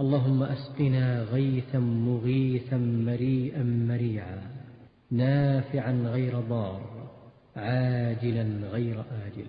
اللهم أسقنا غيثا مغيثا مريئا مريعا نافعا غير ضار عاجلا غير آجل.